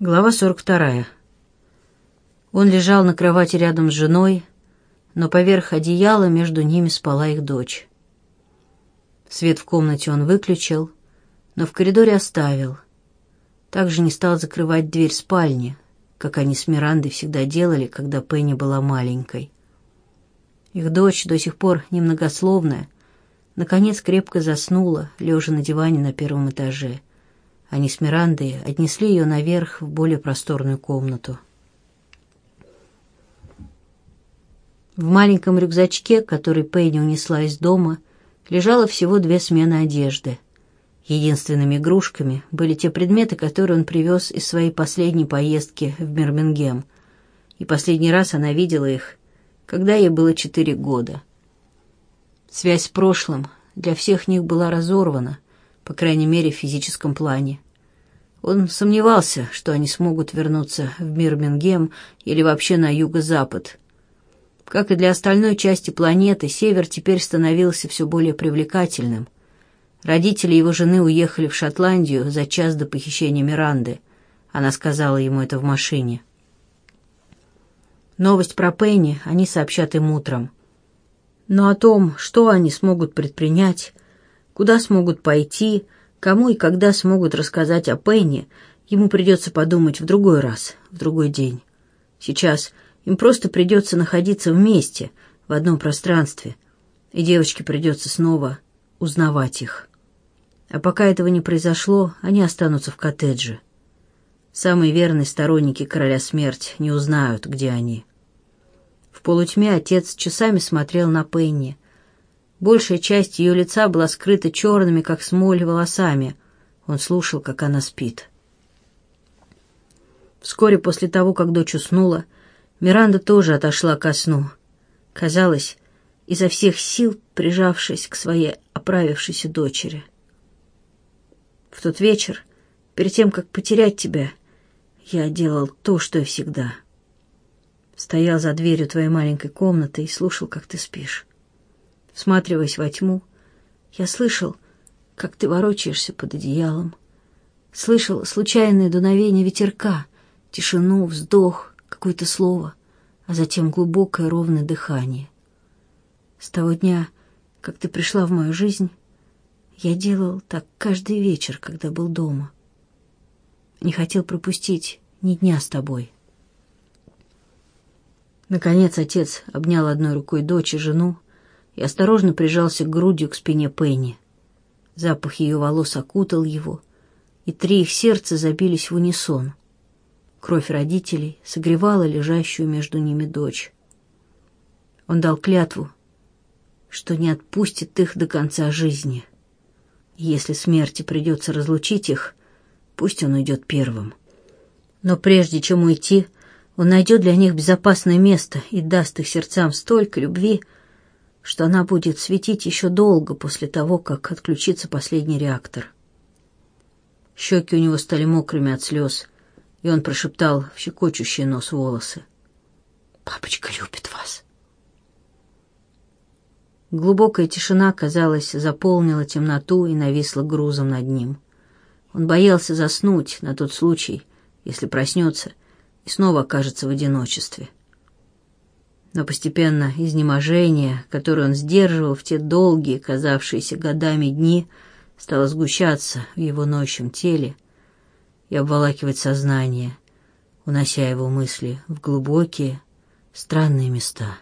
Глава 42. Он лежал на кровати рядом с женой, но поверх одеяла между ними спала их дочь. Свет в комнате он выключил, но в коридоре оставил. Также не стал закрывать дверь спальни, как они с Мирандой всегда делали, когда Пенни была маленькой. Их дочь, до сих пор немногословная, наконец крепко заснула, лежа на диване на первом этаже — они с Мирандой отнесли ее наверх в более просторную комнату. В маленьком рюкзачке, который Пенни унесла из дома, лежало всего две смены одежды. Единственными игрушками были те предметы, которые он привез из своей последней поездки в Бирмингем. И последний раз она видела их, когда ей было четыре года. Связь с прошлым для всех них была разорвана — по крайней мере, в физическом плане. Он сомневался, что они смогут вернуться в Мирмингем или вообще на юго-запад. Как и для остальной части планеты, север теперь становился все более привлекательным. Родители его жены уехали в Шотландию за час до похищения Миранды. Она сказала ему это в машине. Новость про Пенни они сообщат им утром. Но о том, что они смогут предпринять, Куда смогут пойти, кому и когда смогут рассказать о Пенни, ему придется подумать в другой раз, в другой день. Сейчас им просто придется находиться вместе, в одном пространстве, и девочке придется снова узнавать их. А пока этого не произошло, они останутся в коттедже. Самые верные сторонники короля смерть не узнают, где они. В полутьме отец часами смотрел на Пенни — Большая часть ее лица была скрыта черными, как смоль, волосами. Он слушал, как она спит. Вскоре после того, как дочь уснула, Миранда тоже отошла ко сну. Казалось, изо всех сил прижавшись к своей оправившейся дочери. В тот вечер, перед тем, как потерять тебя, я делал то, что и всегда. Стоял за дверью твоей маленькой комнаты и слушал, как ты спишь всматриваясь во тьму. Я слышал, как ты ворочаешься под одеялом. Слышал случайное дуновение ветерка, тишину, вздох, какое-то слово, а затем глубокое ровное дыхание. С того дня, как ты пришла в мою жизнь, я делал так каждый вечер, когда был дома. Не хотел пропустить ни дня с тобой. Наконец отец обнял одной рукой дочь и жену, и осторожно прижался к грудью к спине Пенни. Запах ее волос окутал его, и три их сердца забились в унисон. Кровь родителей согревала лежащую между ними дочь. Он дал клятву, что не отпустит их до конца жизни. Если смерти придется разлучить их, пусть он уйдет первым. Но прежде чем уйти, он найдет для них безопасное место и даст их сердцам столько любви, что она будет светить еще долго после того, как отключится последний реактор. Щеки у него стали мокрыми от слез, и он прошептал в щекочущий нос волосы. «Папочка любит вас». Глубокая тишина, казалось, заполнила темноту и нависла грузом над ним. Он боялся заснуть на тот случай, если проснется и снова окажется в одиночестве но постепенно изнеможение, которое он сдерживал в те долгие, казавшиеся годами дни, стало сгущаться в его ночном теле и обволакивать сознание, унося его мысли в глубокие, странные места.